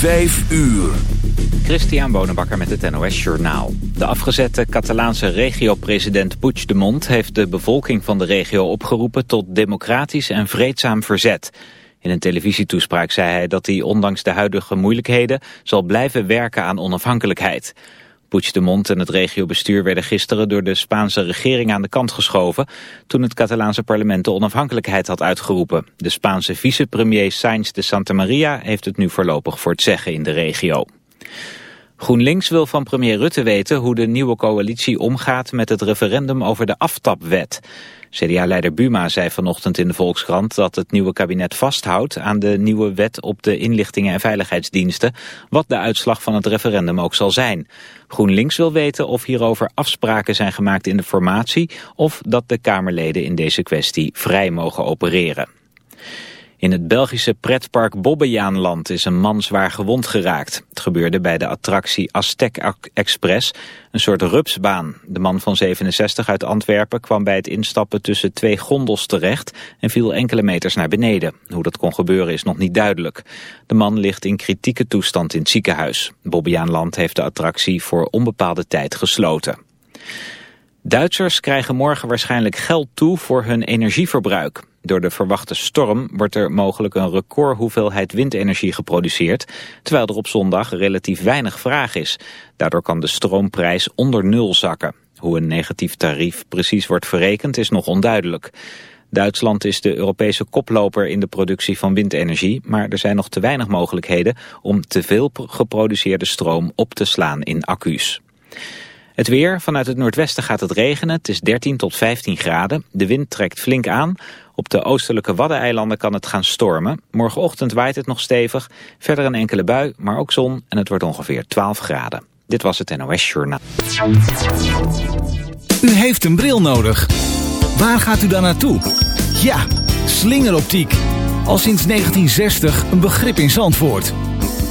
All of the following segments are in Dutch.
Vijf uur. Christian Bonenbakker met het NOS Journaal. De afgezette Catalaanse regio-president Puigdemont heeft de bevolking van de regio opgeroepen tot democratisch en vreedzaam verzet. In een televisietoespraak zei hij dat hij ondanks de huidige moeilijkheden zal blijven werken aan onafhankelijkheid. Puigdemont en het regiobestuur werden gisteren door de Spaanse regering aan de kant geschoven toen het Catalaanse parlement de onafhankelijkheid had uitgeroepen. De Spaanse vicepremier Sainz de Santa Maria heeft het nu voorlopig voor het zeggen in de regio. GroenLinks wil van premier Rutte weten hoe de nieuwe coalitie omgaat met het referendum over de aftapwet. CDA-leider Buma zei vanochtend in de Volkskrant dat het nieuwe kabinet vasthoudt aan de nieuwe wet op de inlichtingen en veiligheidsdiensten, wat de uitslag van het referendum ook zal zijn. GroenLinks wil weten of hierover afspraken zijn gemaakt in de formatie of dat de Kamerleden in deze kwestie vrij mogen opereren. In het Belgische pretpark Bobbejaanland is een man zwaar gewond geraakt. Het gebeurde bij de attractie Aztec Express, een soort rupsbaan. De man van 67 uit Antwerpen kwam bij het instappen tussen twee gondels terecht en viel enkele meters naar beneden. Hoe dat kon gebeuren is nog niet duidelijk. De man ligt in kritieke toestand in het ziekenhuis. Bobbejaanland heeft de attractie voor onbepaalde tijd gesloten. Duitsers krijgen morgen waarschijnlijk geld toe voor hun energieverbruik. Door de verwachte storm wordt er mogelijk een record hoeveelheid windenergie geproduceerd, terwijl er op zondag relatief weinig vraag is. Daardoor kan de stroomprijs onder nul zakken. Hoe een negatief tarief precies wordt verrekend is nog onduidelijk. Duitsland is de Europese koploper in de productie van windenergie, maar er zijn nog te weinig mogelijkheden om te veel geproduceerde stroom op te slaan in accu's. Het weer, vanuit het noordwesten gaat het regenen. Het is 13 tot 15 graden. De wind trekt flink aan. Op de oostelijke Waddeneilanden kan het gaan stormen. Morgenochtend waait het nog stevig. Verder een enkele bui, maar ook zon. En het wordt ongeveer 12 graden. Dit was het NOS Journaal. U heeft een bril nodig. Waar gaat u dan naartoe? Ja, slingeroptiek. Al sinds 1960 een begrip in Zandvoort.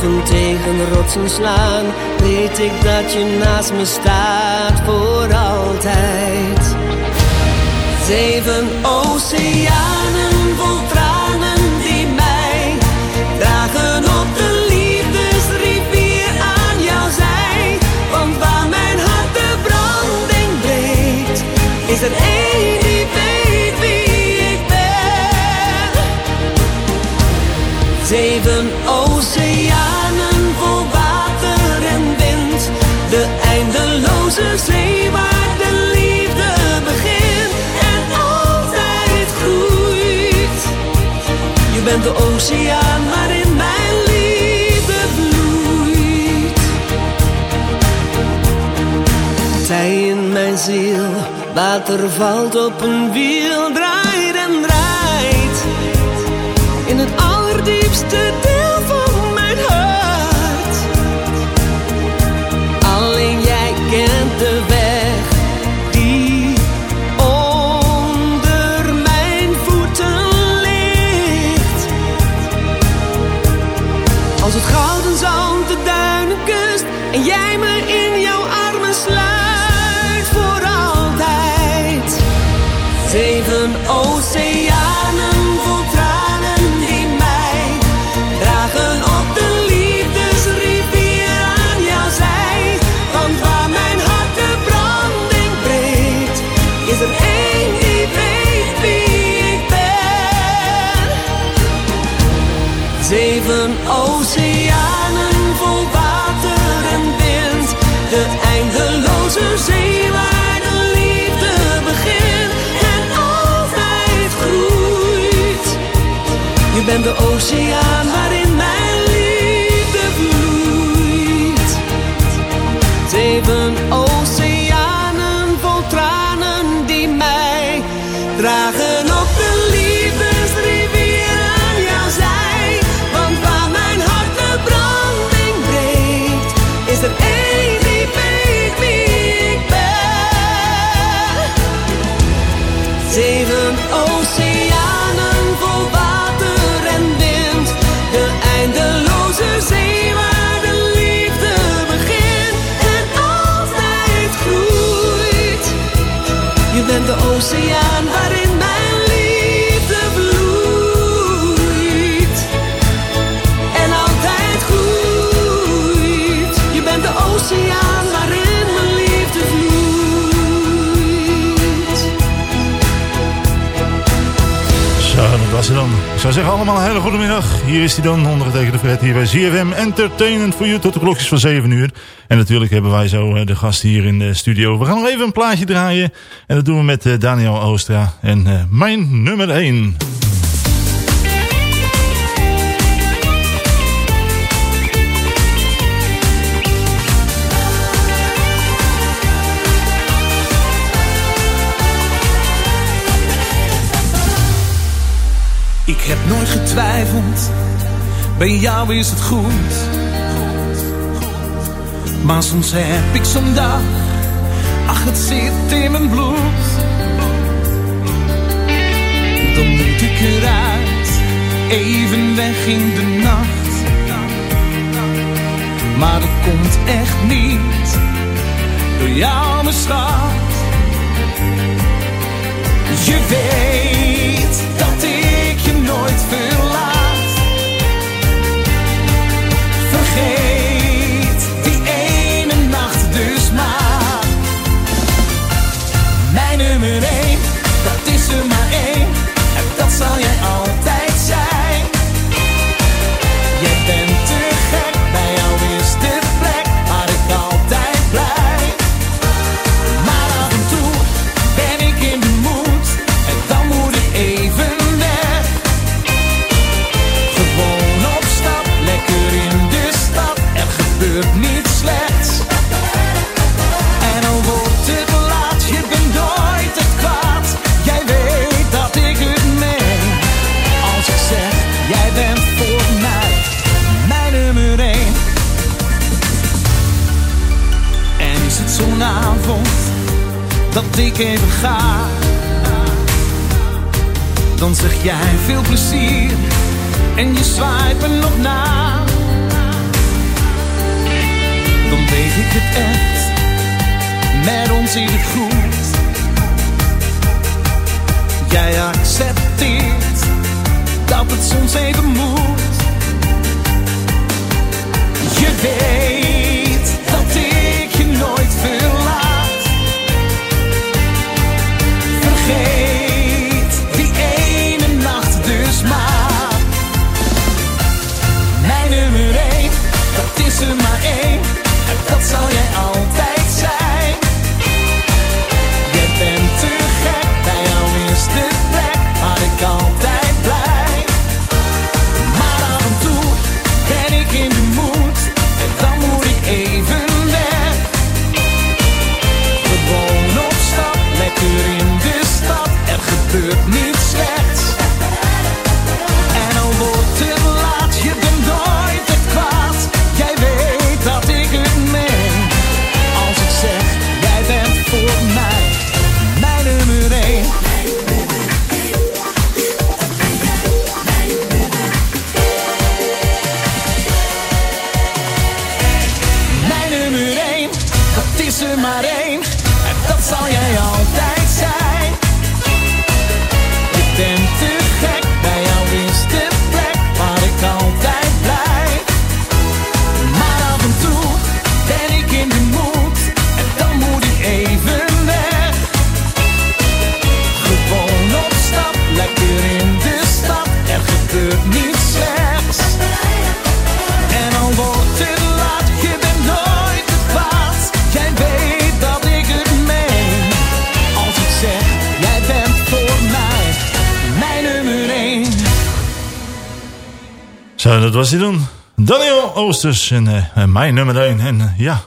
golven tegen rotsen slaan, weet ik dat je naast me staat voor altijd. Zeven oceanen vol tranen die mij dragen op de liefdesrivier aan jouw zij. Want waar mijn hart de branding breekt, is er één Zeven oceanen vol water en wind. De eindeloze zee waar de liefde begint en altijd groeit. Je bent de oceaan waarin mijn liefde bloeit. Zij in mijn ziel, water valt op een wiel, draait Als het gouden zand de duinen kust en jij me Je bent de oceaan was. Ik zou zeggen allemaal een hele goede middag. Hier is hij dan, ondergetekende Fred, hier bij ZFM Entertainment voor u tot de klokjes van 7 uur. En natuurlijk hebben wij zo eh, de gast hier in de studio. We gaan nog even een plaatje draaien. En dat doen we met eh, Daniel Oostra. En eh, mijn nummer 1. Ik heb nooit getwijfeld, bij jou is het goed. Maar soms heb ik zo'n dag, ach het zit in mijn bloed. Dan moet ik eruit, even weg in de nacht. Maar dat komt echt niet, door jou mijn schat. Je weet dat nummer één, dat is er maar één. En dat zal jij altijd dat ik even ga? Dan zeg jij veel plezier en je zwaait nog na. Dan weet ik het echt, met ons is het goed. Jij accepteert dat het soms even moet. Je weet Zo, dat was hij dan. Daniel Oosters en uh, mijn nummer 1. En uh, ja,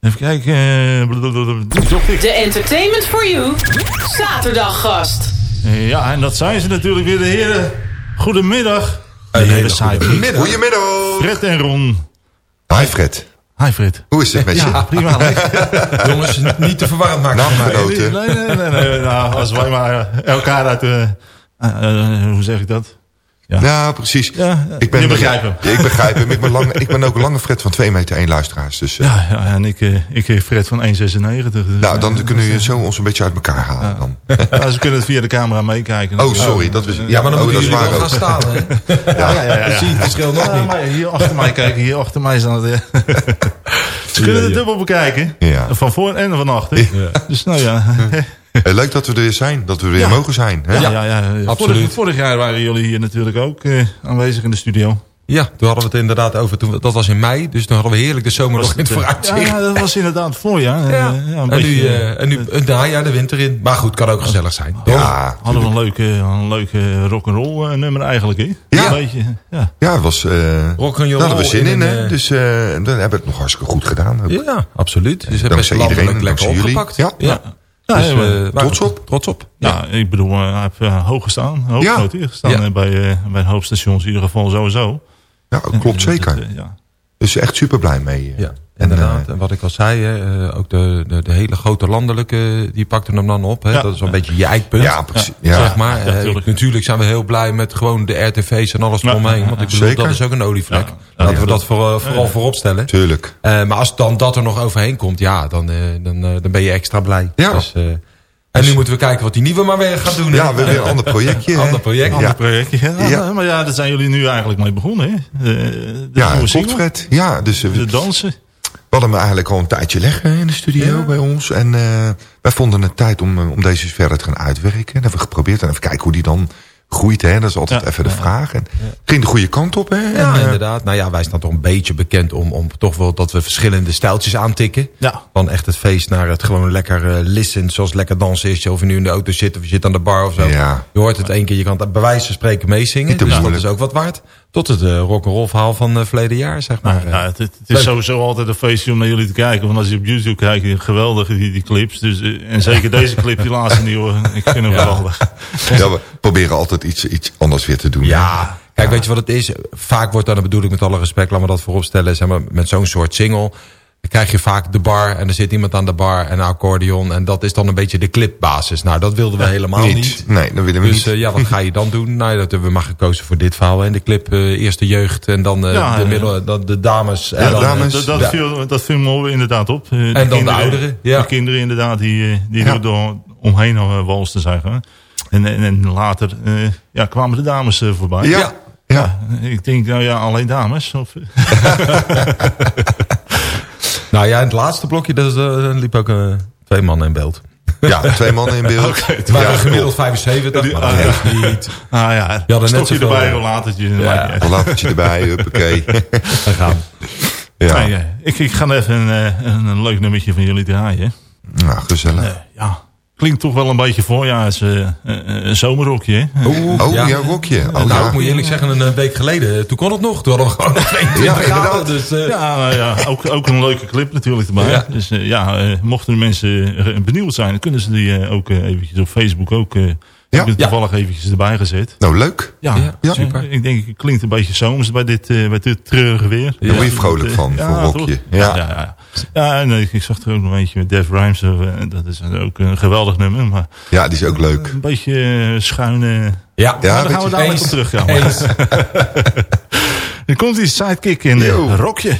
even kijken. Uh, de Entertainment for You, zaterdaggast. ja, en dat zijn ze natuurlijk weer, de heren. Goedemiddag. De heren Goedemiddag. Goedemiddag. Fred en Ron. Hi Fred. Hi Fred. Hoe is het met je? Ja, prima. Jongens, niet te verwarrend maken. Naamgenoten. Nee, nee, nee, nee, Nou, als wij maar elkaar uit de... hoe zeg ik dat? Ja, ja precies. Ja, ik ben, begrijpt hem. Ik begrijp hem. Ik ben, lang, ik ben ook een lange Fred van 2 meter 1 luisteraars. Dus, uh, ja, ja, en ik, uh, ik Fred van 1,96. Dus, nou, dan kunnen we zo ons een beetje uit elkaar halen. Ja. Dan. Ja, ze kunnen het via de camera meekijken. Oh, sorry. Dat was, ja, maar dan oh, moeten dat jullie is waar wel gaan staan. Hè? Ja, ja, ja. je het verschil nog niet. Maar hier achter mij kijken. Hier achter mij staan het... ze kunnen het dubbel bekijken. Ja. Van voor en van achter. Dus nou ja... Leuk dat we er weer zijn. Dat we er weer ja. mogen zijn. Hè? Ja, ja, ja, absoluut. Vorig, vorig, jaar waren jullie hier natuurlijk ook uh, aanwezig in de studio. Ja, toen hadden we het inderdaad over. Toen, dat was in mei, dus toen hadden we heerlijk de zomer nog in het vooruitzicht. Ja, dat was inderdaad voorjaar. Ja. Uh, ja, en, beetje, nu, uh, en nu najaar, de winter in. Maar goed, kan ook gezellig zijn. Ja, hadden we een leuke, een leuke rock'n'roll nummer eigenlijk. Hè? Ja. Een beetje, ja. ja, het was... rock'n'roll. Daar hadden we zin in, in hè? Dus dan hebben we het nog hartstikke goed gedaan. Ook. Ja, absoluut. Dus hebben dankzij iedereen, lekker opgepakt. Ja. Ja. Ja, dus, uh, trots op. Trots op. Ja, ja ik bedoel, uh, hij heeft uh, hoog gestaan. Hoog genoteerd gestaan bij, bij hoofdstations in ieder geval sowieso. Ja, klopt zeker. Het, ja. Dus echt super blij mee. Ja, inderdaad. En wat ik al zei, hè, ook de, de, de, hele grote landelijke, die pakte hem dan op. Hè. Ja. Dat is een beetje je eikpunt. Ja, precies. Ja. Zeg maar. natuurlijk. natuurlijk zijn we heel blij met gewoon de RTV's en alles eromheen. Want ik bedoel, zeker. dat is ook een olievlek. Laten we dat voor, vooral voorop stellen. Tuurlijk. maar als dan dat er nog overheen komt, ja, dan, dan, dan ben je extra blij. Ja. Dus, en nu moeten we kijken wat die nieuwe maar weer gaat doen. Hè? Ja, we hebben weer een ander projectje. ander project. Ander ja. projectje. Ja, ja. Maar ja, daar zijn jullie nu eigenlijk mee begonnen. Hè? De, de ja, klopt Fred. Ja, dus, de dansen. We hadden hem eigenlijk al een tijdje leggen in de studio ja. bij ons. En uh, wij vonden het tijd om, om deze verder te gaan uitwerken. En hebben we geprobeerd en even kijken hoe die dan groeit. Hè? Dat is altijd ja, even de vraag. En ging de goede kant op. Hè? Ja, en, inderdaad. Nou ja, wij staan toch een beetje bekend om, om toch wel dat we verschillende stijltjes aantikken. Ja. Van echt het feest naar het gewoon lekker uh, listen. Zoals lekker dansen is. Of je nu in de auto zit of je zit aan de bar of zo. Ja. Je hoort het één keer. Je kan het bij wijze van spreken meezingen. Dus dat is ook wat waard. Tot het uh, rock'n'roll verhaal van uh, verleden jaar, zeg maar. Nou, het, het is sowieso altijd een feestje om naar jullie te kijken. Want als je op YouTube kijkt, geweldig die, die clips. Dus, uh, en zeker deze clip, die laatste nieuwe. Ik vind hem ja. geweldig. Ja, we proberen altijd iets, iets anders weer te doen. Ja, kijk, weet je wat het is? Vaak wordt dan, dat bedoel ik met alle respect, laat me dat voorop stellen. Zeg maar, met zo'n soort single krijg je vaak de bar en er zit iemand aan de bar en een accordeon. En dat is dan een beetje de clipbasis. Nou, dat wilden we ja, helemaal niet. niet. Nee, dat willen we dus, niet. Uh, ja, wat ga je dan doen? Nou, dat hebben we maar gekozen voor dit verhaal. En de clip uh, eerst de jeugd en dan uh, ja, de, middel, dan de dames. Ja, en dan, dames. Dat, dat, viel, dat viel me inderdaad op. De en dan kinderen, de ouderen. Ja. De kinderen inderdaad, die, die er door omheen walsten, zeggen. En, en, en later ja, kwamen de dames voorbij. Ja. Ja. ik denk, nou ja, alleen dames. Of... Nou ja, in het laatste blokje dus, uh, liep ook uh, twee mannen in beeld. Ja, twee mannen in beeld. okay, het waren ja, gemiddeld 75, maar dat ah, heeft niet. Ah ja, je had net je erbij, een latertje. Ja. Een latertje erbij, huppakee. We gaan. Ja. Nee, ik, ik ga even een, een, een, leuk nummertje van jullie draaien. Nou, gezellig. Uh, ja, klinkt toch wel een beetje voorjaars uh, een zomerrokje. Hè? Oh, oh ja. ja, rokje. Oh, nou, ja. ik moet je eerlijk zeggen, een week geleden, toen kon het nog. Toen hadden we gewoon 22 ja, graden. Dus, uh... Ja, nou ja ook, ook een leuke clip natuurlijk erbij. Ja. Dus uh, ja, mochten de mensen benieuwd zijn, dan kunnen ze die ook eventjes op Facebook ook... Ja. Ik heb het toevallig eventjes erbij gezet. Nou, leuk. Ja, ja super. Ik denk, het klinkt een beetje zomers bij dit, uh, bij dit treurige weer. Daar word je vrolijk van, ja, voor Rokje. Ja, ja, ja. ja en ik zag er ook nog eentje met Def Rhymes. Uh, dat is ook een geweldig nummer. Maar, ja, die is ook leuk. Een beetje uh, schuine... Ja, ja daar gaan we dadelijk op terug gaan. er komt die sidekick in de Rokje.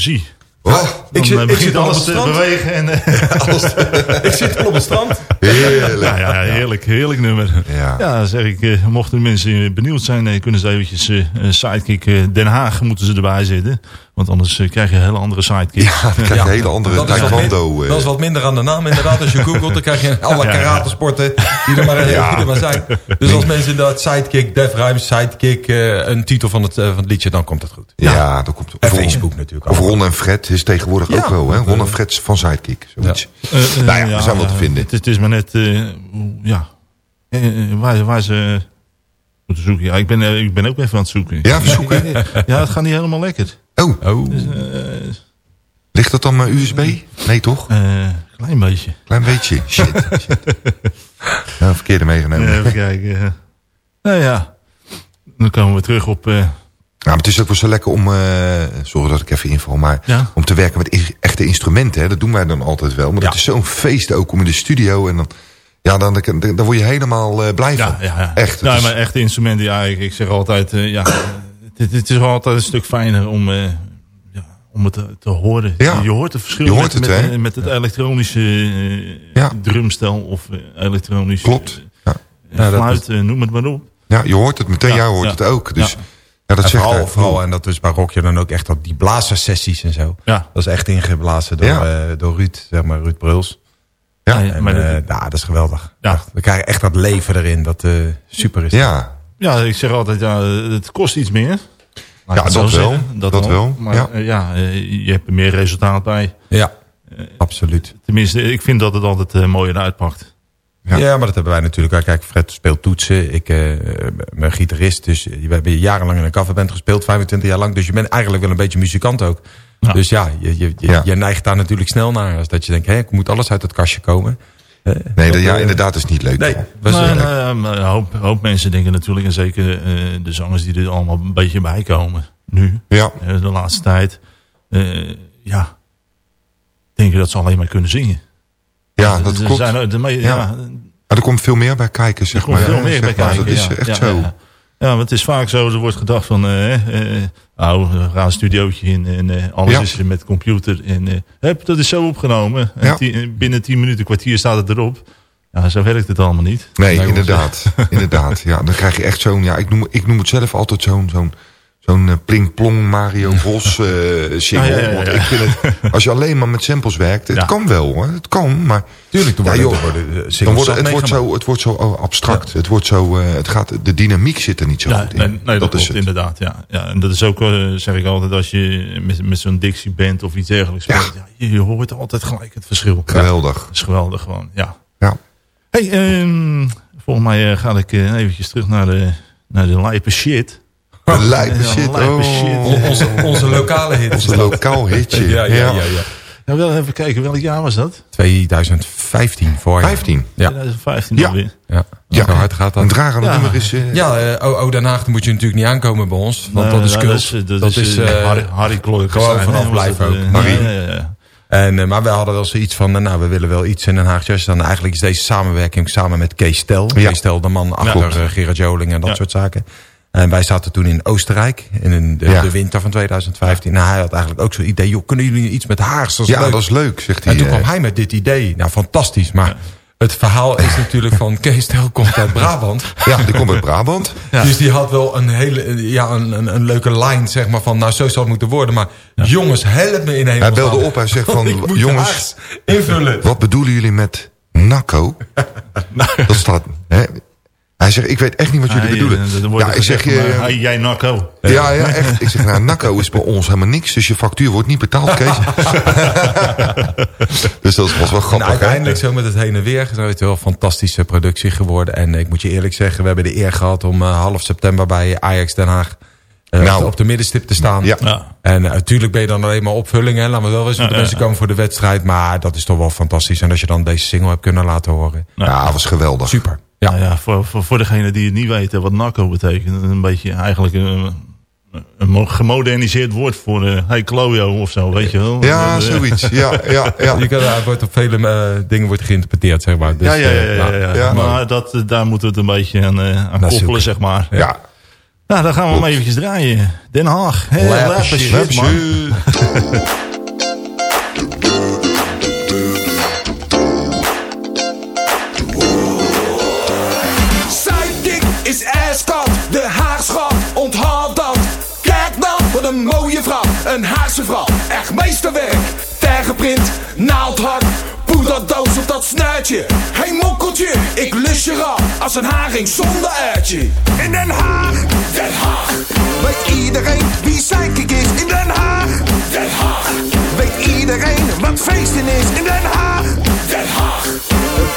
Eh, zie. Dan ik zit- eh, ik begint zit aan alles te bewegen. En, eh, ik zit op het strand. Heerlijk. ja, ja, heerlijk, heerlijk nummer. Ja. Ja, zeg ik, eh, mochten mensen benieuwd zijn, eh, kunnen ze eventjes eh, eh, Sidekick eh, Den Haag moeten ze erbij zitten. Want anders eh, krijg je een hele andere Sidekick. Ja, dan krijg je een hele andere Dat is, taekwondo. eh. dat is wat minder aan de naam inderdaad. Als je googelt, dan krijg je alle ja. karatesporten die er maar, Ja. die er maar zijn. Dus als mensen dat sidekick, Def Rhymes, sidekick, eh, een titel van het, eh, van het liedje, dan komt het goed. ja, dat komt. En of Ron- Facebook natuurlijk. Of. Ron en Fred is tegenwoordig Ja, ook wel. Hè? Ron en eh, Fred van Sidekick. Zoiets. Eh, eh, Nou ja, we zijn wel te vinden. Het, het is maar net, eh, ja, eh, eh, waar, waar ze moeten zoeken. Ja, ik ben, eh, ik ben ook even aan het zoeken. Ja, verzoeken. Ja, het gaat niet helemaal lekker. Oh, Oh. ligt dat dan maar USB? Nee, toch? Eh, klein beetje. Klein beetje. Shit. Verkeerde meegenomen. Eh, even kijken. Nou ja, dan komen we terug op... eh, Ja, maar het is ook wel zo lekker om, eh, sorry dat ik even inval, maar Ja. om te werken met echte instrumenten. Hè, dat doen wij dan altijd wel. Maar Ja. het is zo'n feest ook om in de studio. En dan, ja, dan, dan, dan word je helemaal eh, blij van. ja, ja, ja. Echt. Nou, is- maar echte instrumenten, ja, ik, ik zeg altijd... eh, ja, het, het is wel altijd een stuk fijner om, eh, ja, om het te, te horen. Ja. Je hoort het verschil Je hoort met, het, met, het elektronische eh, Ja. drumstel of eh, elektronische Klopt. Ja. Ja, dat fluit, noem het maar op. ja, je hoort het meteen. Ja, jij hoort ja. het ook. Dus Ja. ja, dat En zegt vooral, vooral, en dat is bij Rockje dan ook echt dat die blazerssessies en zo. Ja. Dat is echt ingeblazen door, Ja. eh, door Ruud, zeg maar, Ruud Bruls. Ja. En, maar dat- eh, ja, dat is geweldig. Ja. Echt, we krijgen echt dat leven erin, dat eh, super is. Ja, Ja, ik zeg altijd, ja, het kost iets meer. Laat Ja, dat wel. zeggen. Dat wel, Maar ja. eh, ja, eh, je hebt er meer resultaat bij. Ja, absoluut. Tenminste, ik vind dat het altijd eh, mooier uitpakt. Ja. Ja. maar dat hebben wij natuurlijk. ook. Kijk, Fred speelt toetsen. Ik eh ben gitarist. Dus we hebben jarenlang in een coverband gespeeld. 25 jaar lang. Dus je bent eigenlijk wel een beetje muzikant ook. Ja. Dus ja, je, je, je, Ja. je neigt daar natuurlijk snel naar. Als dat je denkt, hé, ik moet alles uit het kastje komen. Eh, nee, dat, ja, eh, inderdaad is niet leuk. Nee, Paul. was, Maar, eh, maar een hoop, hoop mensen denken natuurlijk, en zeker eh, de zangers die er allemaal een beetje bij komen nu, Ja, de laatste tijd, eh, ja, denken dat ze alleen maar kunnen zingen. ja, dat Er klopt. Zijn, er- de Ja. ja, Maar er komt veel meer bij kijken, zeg Er komt maar. veel meer zeg bij maar. kijken. Dat is ja. echt ja, zo. Ja, want het is vaak zo, er wordt gedacht van, eh, eh, nou, we gaan een studiootje in en eh, alles Ja. is met computer. En eh, hup, dat is zo opgenomen. En binnen tien minuten, kwartier staat het erop. Ja, zo werkt het allemaal niet. Nee, Nee, inderdaad. inderdaad. Ja, dan krijg je echt zo'n, ja, ik noem, ik noem het zelf altijd zo'n, zo'n, zo'n eh, pling-plong Mario Bos eh single. Ja, ja, ja, ja. Want ik vind het, als je alleen maar met samples werkt, het kan wel hoor. Het kan, maar Tuurlijk, dan worden, joh. dan worden, eh, het, wordt zo, het wordt zo oh, abstract. Het wordt zo, het gaat, de dynamiek zit er niet zo goed in. nee, nee, dat, is klopt, het. inderdaad. Ja. Ja, en dat is ook, zeg ik altijd, als je met, met zo'n Dixie band of iets dergelijks speelt. Je, je hoort altijd gelijk het verschil. Geweldig. Dat is geweldig gewoon, ja. Ja. Hey, ehm, volgens mij ga ik eventjes terug naar de, naar de lijpe shit. Een lijpe shit. lijpe oh. shit. On- Onze, onze lokale hit. Onze lokaal hitje. ja, ja, ja, ja. Ja, wel even kijken, welk jaar was dat? 2015 voor 15? Ja. 2015 Ja. alweer. Ja, Ja. zo hard gaat dat. Een drager Ja. nummer is... eh, Ja, eh, oh, oh, Den Haag dan moet je natuurlijk niet aankomen bij ons. Want Nee, dat is nou. Dat is, Dat is, eh, Harry, Harry gewoon vanaf blijven ook. Harry. Ja, ja, ja. En, maar wij hadden wel zoiets van, nou, we willen wel iets in Den Haag Jazz. Dan eigenlijk is deze samenwerking samen met Kees Stel. Ja. Kees Stel, de man achter Gerard Joling en dat Ja. soort zaken. En wij zaten toen in Oostenrijk, in de, Ja. de winter van 2015. Nou, hij had eigenlijk ook zo'n idee, joh, kunnen jullie iets met? Dat is ja, leuk. dat is leuk, zegt hij. En toen eh. kwam hij met dit idee. Nou, fantastisch. Maar het verhaal is natuurlijk van Kees Stel komt uit Brabant. Ja, die komt uit Brabant. Dus die had wel een hele ja, een, een, een leuke line, zeg maar, van nou, zo zal het moeten worden. Maar jongens, help me in een Hij belde op, hij zegt van, moet jongens, invullen. wat bedoelen jullie met nakko? dat staat... Hè? Hij zegt, ik weet echt niet wat jullie bedoelen. eh, wordt Ja, ik zeg je... eh, hey, jij nakko. Ja, ja, echt. Ik zeg, nou, nakko is bij ons helemaal niks. Dus je factuur wordt niet betaald, Kees. dus dat was wel En grappig, hè? uiteindelijk zo met het heen en weer. Is het wel een fantastische productie geworden. En ik moet je eerlijk zeggen, we hebben de eer gehad om eh, half september bij Ajax Den Haag Nou. op de middenstip te staan. Ja. Ja. En natuurlijk ben je dan alleen maar opvulling. Hè? Laten we wel eens Ja, de ja, mensen ja. komen voor de wedstrijd. Maar dat is toch wel fantastisch. En als je dan deze single hebt kunnen laten horen. Ja, dat was geweldig. Super. Ja, ja voor, voor, voor degenen die het niet weten wat nakko betekent. Een beetje eigenlijk een, een mo- gemoderniseerd woord voor uh, hey Klojo of zo, weet je wel. Ja, zoiets. Ja, ja, ja. Je kan, hij wordt op vele eh, dingen wordt geïnterpreteerd, zeg maar. Dus, ja, ja, ja, eh, ja, nou, ja. ja. Maar dat, daar moeten we het een beetje aan, eh, koppelen, zeg maar. Ja. Nou, dan gaan we hem eventjes draaien. Den Haag. Hey, shit, man. een Haagse vrouw. Echt meesterwerk, tergeprint, naaldhak, poederdoos op dat snuitje. Hey mokkeltje, ik lus je rap, als een haring zonder uitje. In Den Haag, Den Haag. Weet iedereen wie Sidekick is in Den Haag? Den Haag. Weet iedereen wat feesten is in Den Haag? Den Haag.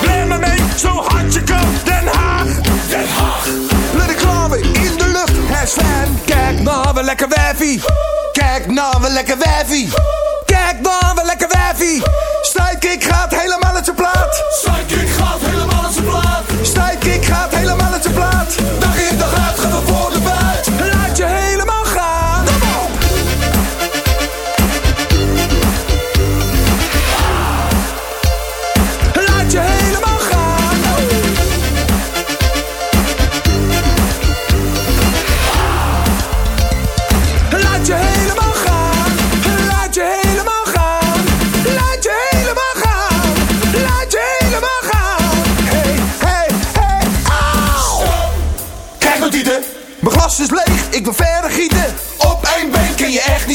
Blij me mee, zo hard je kan, Den Haag. Den Haag. Let ik klaar in de lucht, fijn. Kijk nou, we lekker wijfie. Kijk nou, we lekker wijfie. Kijk nou, we lekker wijfie. Sidekick gaat helemaal uit zijn plaat. Sidekick gaat helemaal uit zijn plaat. Sidekick gaat helemaal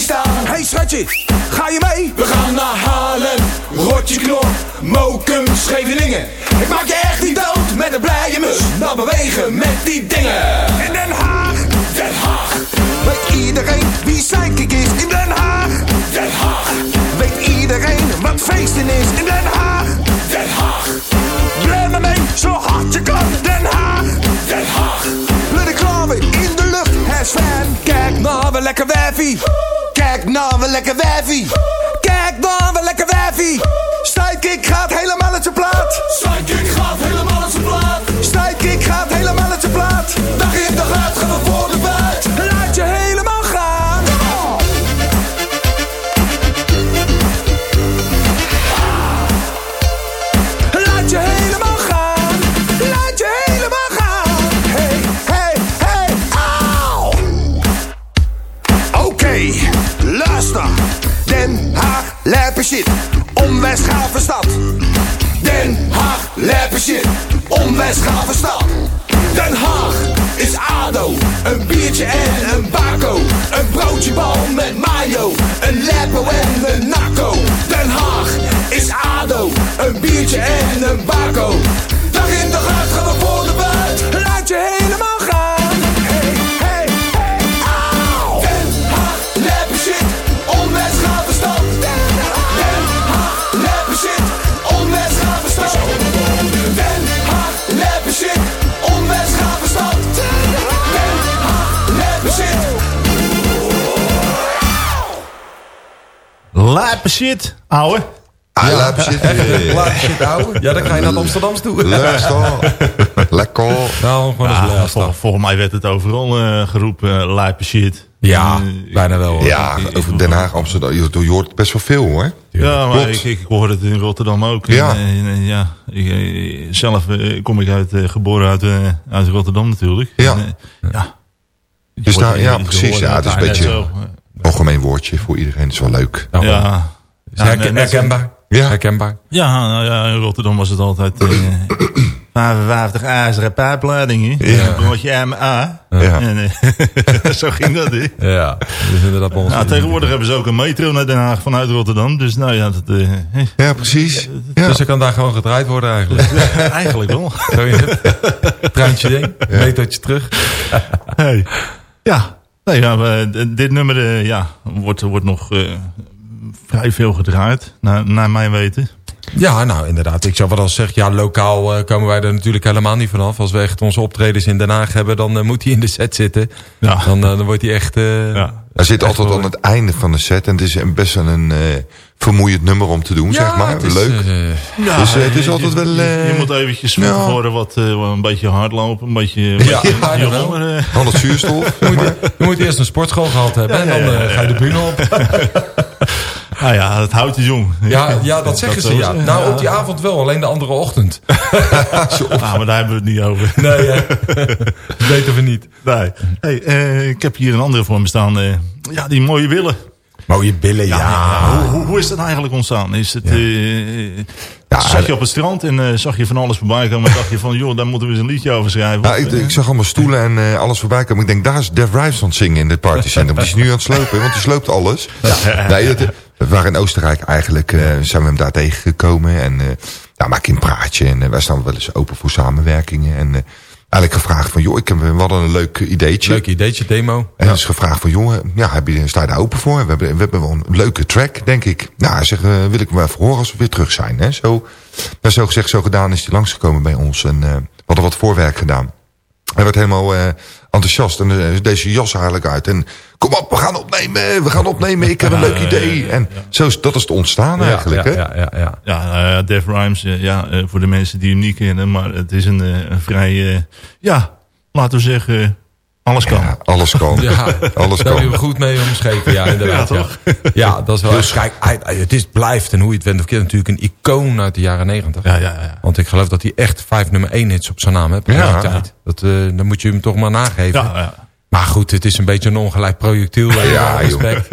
staan. Hey schatje, ga je mee? We gaan naar Halen, Rotje Knor, Mokum, Scheveningen. Ik maak je echt niet dood met een blije mus. Nou bewegen met die dingen. In Den Haag, Den Haag. Weet iedereen wie Sidekick is in Den Haag? Den Haag. Weet iedereen wat feesten is in Den Haag? Den Haag. Blij me mee, zo hard je kan, Den Haag. Den Haag. Let ik klaar in de lucht, het fijn. Kijk nou, we lekker wijfie. Kijk nou, we lekker wijfie. Kijk nou, we lekker wijfie. Sidekick gaat helemaal uit zijn plaat. Sidekick gaat helemaal uit zijn plaat. Sidekick gaat helemaal uit zijn plaat. Onwijs gave stad. Den Haag, lijpe shit. Onwijs gave stad. Den Haag is ADO. Een biertje en een bako. Een broodje bal met mayo. Een leppo en een nakko. Den Haag is ADO. Een biertje en een bako. Leppo shit. Lijpe Lijpe shit, ouwe. Ah, lijpe shit. eh, Laat shit houden. Ja, dan ga je naar het Amsterdams toe. Lekker. Lekker. Nou, gewoon Ja, eens les vol- volgens mij werd het overal eh, geroepen, uh, lijpe shit. Ja, Eh, bijna wel. hoor. Ja, over Den Haag, Amsterdam. Je, je hoort best wel veel hoor. Ja, maar Klopt. ik, ik, hoor het in Rotterdam ook. Ja. En, eh, ja ik, zelf kom ik uit, geboren uit, uit Rotterdam natuurlijk. Ja. En, ja. Dus daar- ja, precies, ja, het is een beetje- zo. Algemeen woordje voor iedereen. Dat is wel leuk. Ja. is herken- herkenbaar. Ja. Herkenbaar. Ja, nou ja, in Rotterdam was het altijd eh 55 ijzeren pijpleidingen. Ja. Dan word je MA. Ja. En, eh, zo ging dat, hè. Ja, is inderdaad ons. Nou, tegenwoordig hebben ze ook een metro naar Den Haag vanuit Rotterdam. Dus nou ja, dat, eh, Ja, precies. Ja. Dus er kan daar gewoon gedraaid worden eigenlijk. eigenlijk wel. Zo is het. Treintje ding, metertje terug. Hey. Ja, nee, ja we- dit nummer eh, ja, wordt, wordt nog eh, vrij veel gedraaid, naar, naar mijn weten. Ja, nou inderdaad. Ik zou wel al zeggen, ja, lokaal eh, komen wij er natuurlijk helemaal niet vanaf. Als we echt onze optredens in Den Haag hebben, dan moet hij in de set zitten. Ja. Dan, dan wordt hij echt... Ja. Hij zit echt altijd aan het einde van de set. En het is een- best wel een eh, vermoeiend nummer om te doen, Ja, zeg maar. het is, Leuk. eh, Ja, Dus, eh, het is je- altijd wel, Je, eh, je moet eventjes ja. wat, eh, wat een beetje hardlopen, een beetje... Ja, ja, eh. Het zuurstof. je, moet, je moet eerst een sportschool gehad hebben Ja, ja, en dan eh, ga je de bühne op. Nou ja, het houdt je jong. Ja, ja dat zeggen ze. Ja. Nou, op die avond wel, alleen de andere ochtend. Ah, maar daar hebben we het niet over. Nee, dat weten we niet. Nee. Hey, eh, ik heb hier een andere voor me staan. eh, ja, die mooie willen. Mooie billen, ja. Ja, Hoe, hoe, hoe is dat eigenlijk ontstaan? Is het, eh, Ja, zag je op het strand en eh, zag je van alles voorbij komen en dacht je van, joh, daar moeten we eens een liedje over schrijven. Nou, ik, ik zag allemaal stoelen en eh, alles voorbij komen. Ik denk, daar is Dev Rives aan het zingen in dit partycentrum. Die is nu aan het slopen, want die sloopt alles. Nee, het, we waren in Oostenrijk eigenlijk, eh, zijn we hem daar tegengekomen. En eh nou, maak je een praatje. En eh, wij staan wel eens open voor samenwerkingen. En eh, eigenlijk gevraagd van, joh, ik heb, we hadden een leuk ideetje. Leuk ideetje, demo. En dus gevraagd van, jongen, ja, heb je, sta je daar open voor? We hebben, we hebben wel een leuke track, denk ik. Nou, hij zegt, eh, wil ik hem even horen als we weer terug zijn. Hè? Zo, nou, zo gezegd, zo gedaan is hij langsgekomen bij ons. En eh, we hadden wat voorwerk gedaan. Hij werd helemaal eh, enthousiast en deze jas eigenlijk uit. En kom op, we gaan opnemen, we gaan opnemen, ik heb een leuk idee. En zo is, dat is het ontstaan eigenlijk. ja, hè? ja, ja, ja. Ja, nou Def Rhymes, eh, ja, eh, voor de mensen die hem niet kennen, maar het is een, eh, een vrij, ja, laten we zeggen, alles kan. Ja, alles kan. Ja, alles daar heb je kan. goed mee omschreven. Ja, inderdaad. Ja, toch? ja. dat is wel. Kijk, hij- hij- het is, blijft, en hoe je het went of keert, natuurlijk een icoon uit de jaren negentig. Ja, ja, ja. Want ik geloof dat hij echt vijf nummer één hits op zijn naam heeft. Ja. Dat, eh, dan moet je hem toch maar nageven. Ja, ja. Maar goed, het is een beetje een ongelijk projectiel. eh, Ja, alle respect.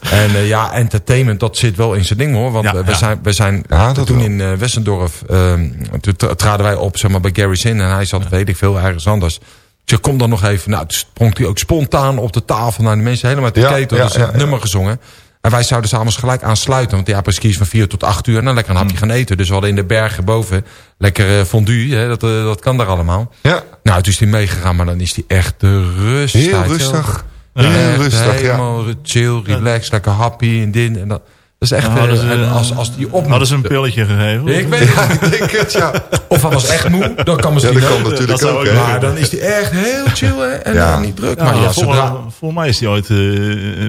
En eh, ja, entertainment, dat zit wel in zijn ding hoor. Want Ja, eh, we ja. zijn, we zijn Ja, toen wel. in eh, Wessendorf, eh, toen tra- traden wij op zeg maar, bij Gary Sin. En hij zat, weet ik veel, ergens anders. Ik zeg, kom dan nog even. Nou, toen sprong hij ook spontaan op de tafel naar de mensen helemaal te keten. ja, dus nummer gezongen. En wij zouden s'avonds gelijk aansluiten. Want ja, precies van vier tot acht uur. En dan lekker een hapje Mm. gaan eten. Dus we hadden in de bergen boven lekker eh, fondue. Hè, dat, eh, dat kan daar allemaal. Ja, Nou, toen is hij meegegaan. Maar dan is hij echt de rust. heel rustig. Heel rustig, ja. helemaal chill, relaxed, lekker happy en dit en dat. Dat is echt, hadden eh, ze- en als, als die op Hadden ze een pilletje gegeven? Ik weet het Ja, niet. ik denk het, ja. Of hij was echt moe, dan kan Ja, misschien dat kan ook. natuurlijk dat ook. Maar dan is hij echt heel chill hè, en Ja. niet druk. Ja, maar ja, voor, zodra... voor mij is hij ooit eh,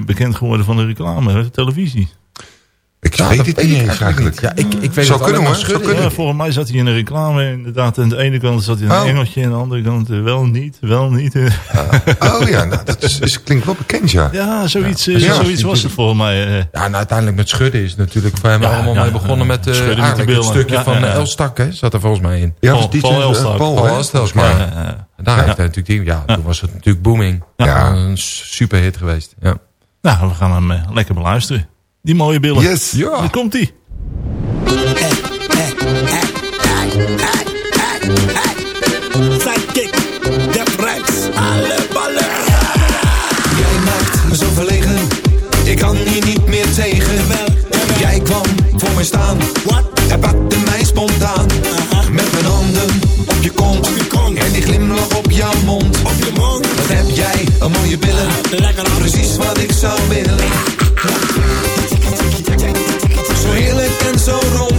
bekend geworden van de reclame, hè, de televisie. Ik Ja, weet het weet niet eens eigenlijk. Ja, ik, ik weet Zou het kunnen, hoor. Schudden. kunnen. Ja, volgens mij zat hij in de reclame inderdaad. Aan de ene kant zat hij in een Oh. engeltje, aan de andere kant eh, wel niet, wel niet. eh. Oh ja, nou, dat is, is, klinkt wel bekend, ja. Ja, zoiets, eh, Ja. zoiets was het volgens mij. eh. Ja, en uiteindelijk met schudden is het natuurlijk voor hem Ja, allemaal ja, mee begonnen met eh, eigenlijk het stukje Ja, van ja, ja. Elstak, hè, zat er volgens mij in. Ja, Paul- DJ, Paul Elstak. Paul, Elstak, daar heeft hij natuurlijk die, ja, toen was het natuurlijk booming. Ja. Een super hit geweest. Ja. Nou, we gaan hem lekker beluisteren. Die mooie billen. Yes. Ja. Daar komt hij. Sidekick, Def Rex, alle ballen. Jij maakt me zo verlegen, ik kan hier niet meer tegen. Jij kwam voor mij staan, en pakte mij spontaan. Met mijn handen op je kont, en die glimlach op jouw mond. Wat heb jij, een mooie billen, precies wat ik zou willen. Zo heerlijk en zo rond.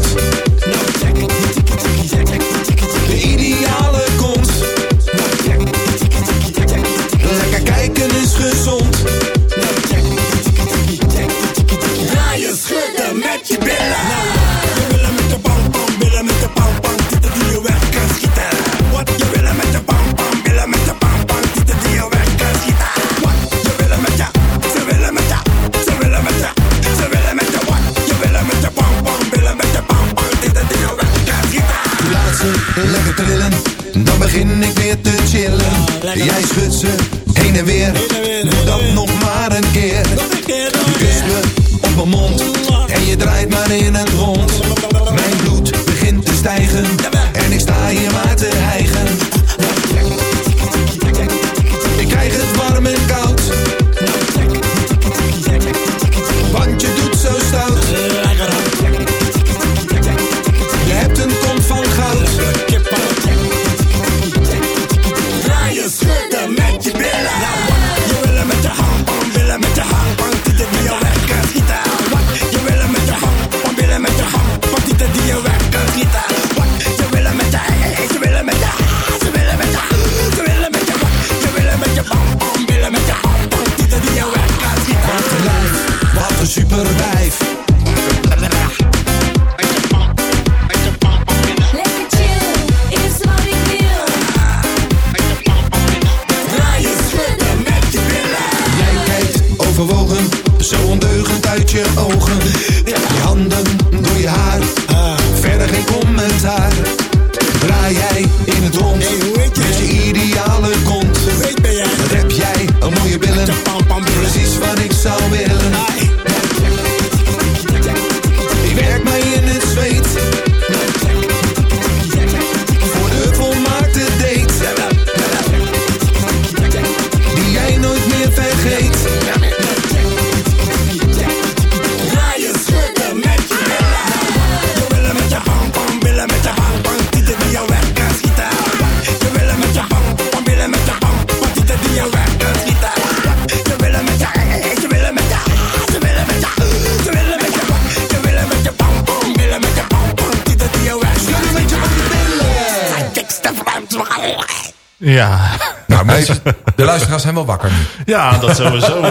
De luisteraars zijn wel wakker nu. Ja, dat sowieso.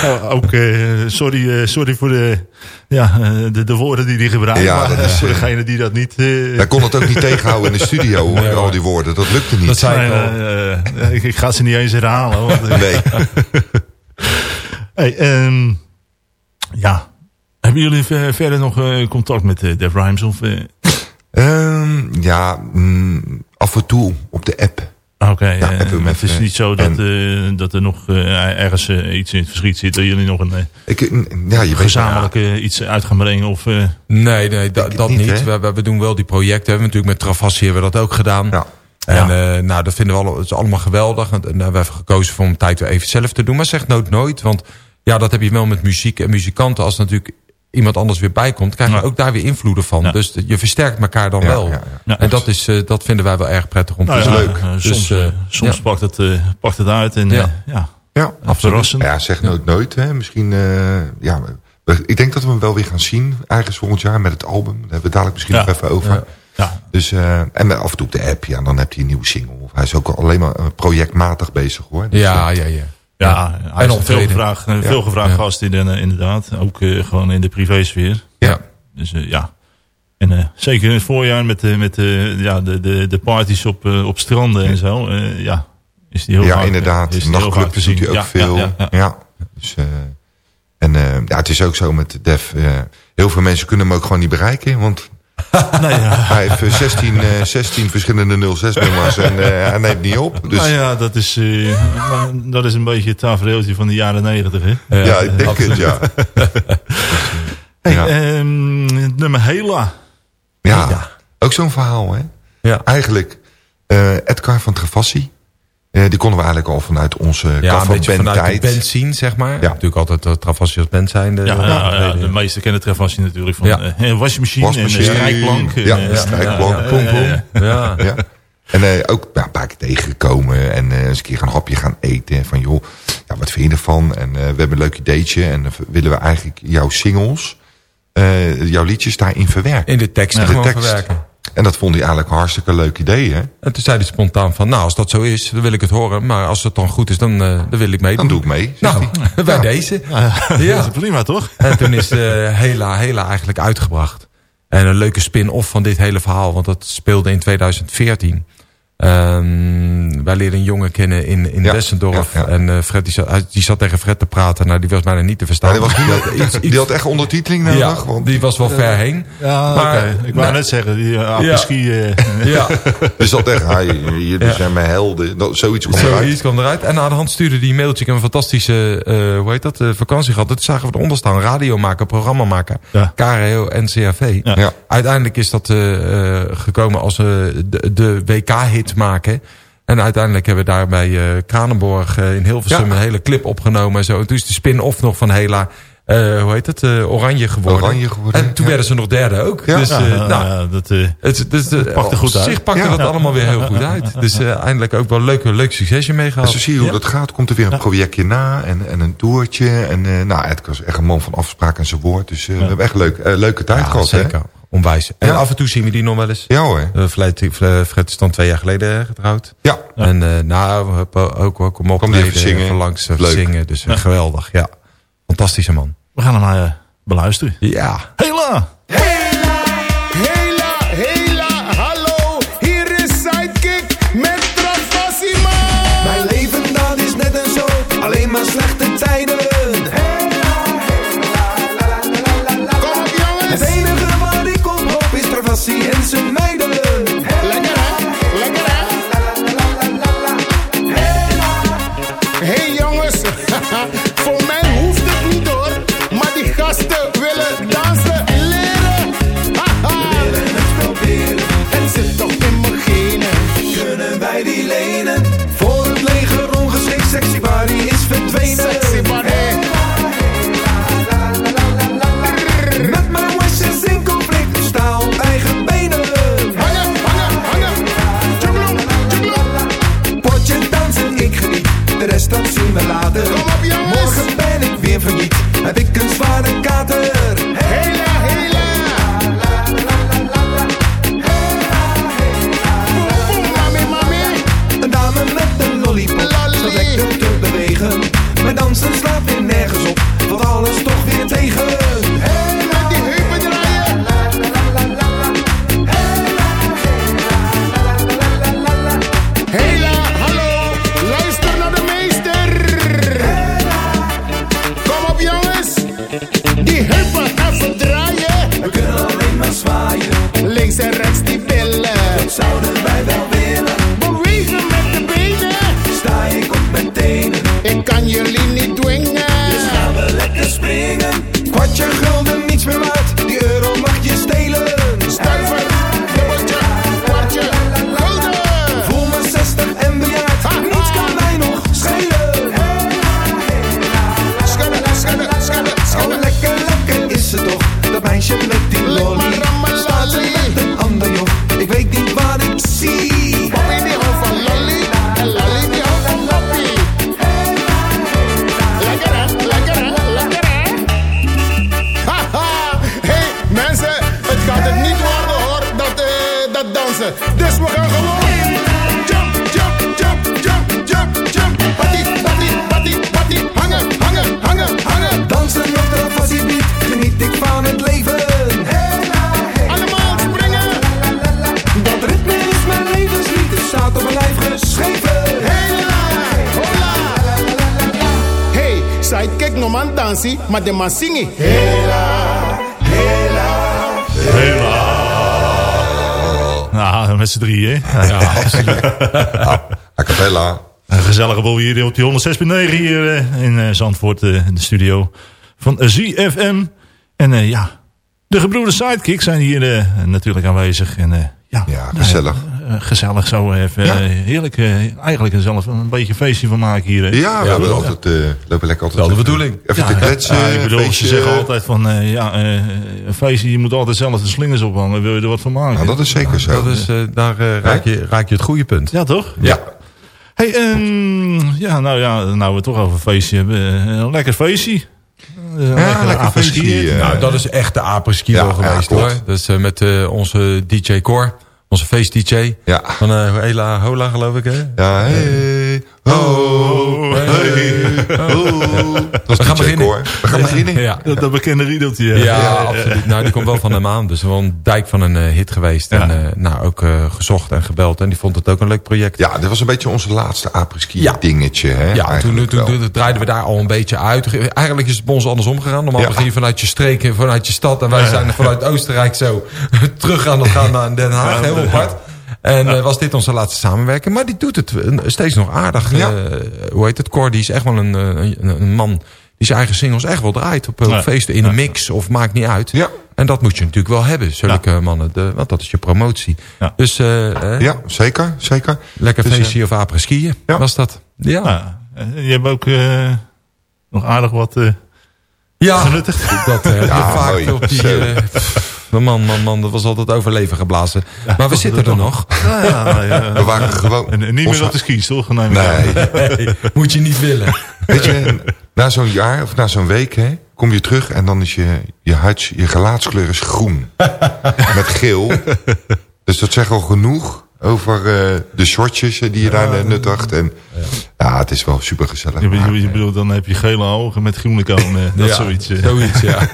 Eh, eh, ook, eh, sorry, eh, sorry voor de, ja, de, de woorden die hij gebruikt. Ja, dat is, voor degene die dat niet... Hij kon het ook niet tegenhouden in de studio, hoor, al die woorden. Dat lukte niet. Dat nee, ik ga ze niet eens herhalen. Want, Nee. hey, ehm, ja. Hebben jullie ver- verder nog contact met Def Rhymes? Of, eh, Ehm, ja, mm, af en toe op de app. Oké, Ja, eh, het is even- niet zo dat, en- eh, dat er nog eh, ergens eh, iets in het verschiet zit. Dat jullie nog een eh, Ik, ja, je weet, gezamenlijk eh, iets uit gaan brengen. Of, eh, Nee, nee da- dat niet? We, we, we doen wel die projecten. We hebben natuurlijk met Travassi hebben we dat ook gedaan. Ja. En eh, nou, dat vinden we alle, het is allemaal geweldig. En, we hebben gekozen voor om tijd weer even zelf te doen. Maar zeg nooit nooit. Want ja, dat heb je wel met muziek en muzikanten. Als natuurlijk iemand anders weer bij komt, krijg je Ja. ook daar weer invloeden van. Ja. Dus je versterkt elkaar dan Ja, wel. ja, ja. Ja. En dat, is, eh, dat vinden wij wel erg prettig om nou te leuk. eh, Dus, soms eh, soms ja. pakt, het, eh, pakt het uit. En, Ja. ja. ja, ja, verrassend. Ja, zeg nooit nooit. Hè. Misschien, eh, ja, ik denk dat we hem wel weer gaan zien. Ergens volgend jaar met het album. Daar hebben we het dadelijk misschien Ja. nog even over. Ja. Ja. Dus, eh, en met af en toe op de app, ja, dan heb hij een nieuwe single. Hij is ook alleen maar projectmatig bezig hoor. Dus, Ja, ja, ja. Ja, hij En is een veel gevraagd, veel gevraagd gast de- inderdaad. Ook eh, gewoon in de privésfeer. ja. Dus eh, ja. En eh, zeker in het voorjaar met, de met de, ja, de, de, de parties op, eh, op stranden en zo. eh, ja, is die heel ja, inderdaad. is die heel vaak Nachtclub te doet hij ook Ja, veel. Ja, Ja, ja, ja. Dus, eh, en eh, ja, het is ook zo met Def. eh, heel veel mensen kunnen hem ook gewoon niet bereiken. Want Nee, ja. hij heeft eh, 16, eh, 16 verschillende 06-nummers en eh, hij neemt niet op. Dus Nou ja, dat is, eh, dat is een beetje het tafereeltje van de jaren negentig. Hè? ja, ik denk het, ja. Hey, Ja. ehm, het nummer Hela. Ja, ook zo'n verhaal, hè? Ja. Eigenlijk, eh Edgar van Travassi, eh, die konden we eigenlijk al vanuit onze Ja, een ja, beetje vanuit de tijd. band zien, zeg maar. Natuurlijk altijd uh, Travassi als band zijn. De, Ja, de- ja, ja, de- meeste kennen Travassi natuurlijk van Ja. eh, een wasmachine, Wasmachine. en een strijkplank. Ja, en, eh, strijkplank. ja, Pom, ja, pom. ja, ja. Ja. En eh, ook ja, een paar keer tegengekomen. En eh, eens een keer een hapje gaan eten. Van joh, ja, wat vind je ervan? En eh, we hebben een leuk ideetje. En dan willen we eigenlijk jouw singles, eh, jouw liedjes daarin verwerken. In de tekst In de gewoon tekst. verwerken. En dat vond hij eigenlijk een hartstikke leuk idee, hè? En toen zei hij spontaan van, nou, als dat zo is, dan wil ik het horen. Maar als het dan goed is, dan, eh, dan wil ik meedoen. Dan doe ik mee. Nou, hij. bij Ja. deze. Dat Ja. is prima, toch? En toen is de Hela, Hela eigenlijk uitgebracht. En een leuke spin-off van dit hele verhaal. Want dat speelde in 2014. Ehm, wij leerden een jongen kennen in, in Ja, Wessendorf. ja, ja. En eh, Fred die zat, hij- die zat tegen Fred te praten. Nou, die was bijna niet te verstaan. Ja, die, was niet, Iets- iets- die had echt ondertiteling nodig. ja, want, die was wel ver heen. Ja, Maar- oké. Ik wou nou, net zeggen, die uh, apres-ski... eh, Ja, die zat echt, hij, jullie Ja. zijn mijn helden. Dat, zoiets komt eruit. zoiets kwam eruit. En aan de hand stuurde die mailtje. Ik heb een fantastische, eh, hoe heet dat, eh, vakantie gehad. Dat zagen we eronder staan. Radio maken, programma maken. Ja. KRO. Ja. Uiteindelijk is dat eh, eh, gekomen als eh, de, de WK-hit maken. En uiteindelijk hebben we daar bij eh, Kranenborg eh, in Hilversum Ja. een hele clip opgenomen. En, zo. en toen is de spin-off nog van Hela, eh, hoe heet het, Oranje geworden. Oranje geworden, En toen ja. werden ze nog derde ook. Ja. Dus, nou, ja, dat, het, dus, de, pakte goed op uit. zich pakte dat allemaal weer heel goed uit. Dus eindelijk ook wel leuk, leuk succesje mee En gehad. zo zie je hoe dat gaat. Komt er weer een projectje na en, en een toertje. En nou, het was echt een man van afspraak en zijn woord. Dus we hebben echt leuk, leuke tijd Ja, gehad. zeker. Hè? Onwijs. En Ja. af en toe zien we die nog wel eens. Ja hoor. Uh, Fred, Fred is dan twee jaar geleden getrouwd. Ja. En uh, nou, we hebben ook, ook om op even zingen. even langs Leuk. zingen. Dus geweldig, ja. Fantastische man. we gaan hem maar uh, beluisteren. Ja. Hela, hela, verdwenen. Sexy body. Met mijn wishes in conflict, sta op eigen benen. Hangen, hangen, hangen. Potje dansen, ik geniet, de rest dat zien we later. Kom op, jongens. Morgen ben ik weer failliet, heb ik een zware dansen slaat weer nergens maar de man zingi. Nou, met z'n drieën. hè? Ja, absoluut. A cappella. Een gezellige boel hier op die 106.9 hier eh, in eh, Zandvoort, eh, in de studio van ZFM. En eh, ja, de gebroeders Sidekick zijn hier eh, natuurlijk aanwezig. En, eh, ja, Ja, gezellig. Eh, gezellig zo even. Ja. eh, heerlijk, eh, eigenlijk er zelf een beetje een feestje van maken hier. Ja, we Ja, hebben we- altijd, eh, lopen lekker altijd... Wel de bedoeling. Even te kletsen. Ja, ik bedoel, feestje. ze zeggen altijd van, eh, ja, eh, een feestje, je moet altijd zelf de slingers ophangen. Wil je er wat van maken? Nou, dat is zeker zo. Dat is, daar raak, je, raak je het goede punt. Ja, toch? Ja. Hey, ehm, ja, nou ja, nou we het toch over een feestje hebben. Een lekker feestje. Een Ja, lekker apres-ski. feestje. Nou, dat is echt de Ja, wel geweest ja, hoor. Dat is met eh, onze DJ Cor. Onze feest-dj. Ja. Van eh Hela Hola geloof ik hè? Ja, hey. Oh, hey, oh. Dat is We gaan de check, beginnen. hoor. We gaan beginnen. Ja. Dat, dat bekende riedeltje. Ja, absoluut. Nou, die komt wel van hem aan. Dus wel een dijk van een eh, hit geweest. Ja. En eh, nou, ook eh, gezocht en gebeld. En die vond het ook een leuk project. Ja, dit was een beetje onze laatste apres-ski Ja. dingetje. Hè? Ja, toen, toen, toen draaiden we daar al een beetje uit. Eigenlijk is het bij ons andersom gegaan. Normaal Ja. begin je vanuit je streek en vanuit je stad. En wij zijn vanuit Oostenrijk zo terug aan het gaan naar Den Haag. Heel apart. En eh, was dit onze laatste samenwerking. Maar die doet het eh, steeds nog aardig. Ja. Eh, hoe heet het? Cor, die is echt wel een, een, een man die zijn eigen singles echt wel draait. Op, feesten in een mix of maakt niet uit. Ja. En dat moet je natuurlijk wel hebben. Zulke mannen. De, want dat is je promotie. Ja. Dus Ja, zeker, zeker. lekker Dus, feestje of apres skiën ja. was dat. Ja. Je hebt ook nog aardig wat Ja, genuttigd. dat Ja, vaak mooi. op die... Eh, man, man, man, dat was altijd overleven geblazen. maar we zitten er nog. Ja, ja, ja. We waren gewoon... En, en niet meer op de skis, toch? Nee. Nee, moet je niet willen. Weet je, na zo'n jaar of na zo'n week hè, kom je terug en dan is je, je, huids, je gelaatskleur is groen. met geel. Dus dat zegt al genoeg over eh, de shortjes eh, die je daar eh, nuttigt. En, ja. het is wel super gezellig. Je, je, je bedoelt, dan heb je gele ogen met groene komen. Dat Ja, zoiets. eh. Zoiets, ja.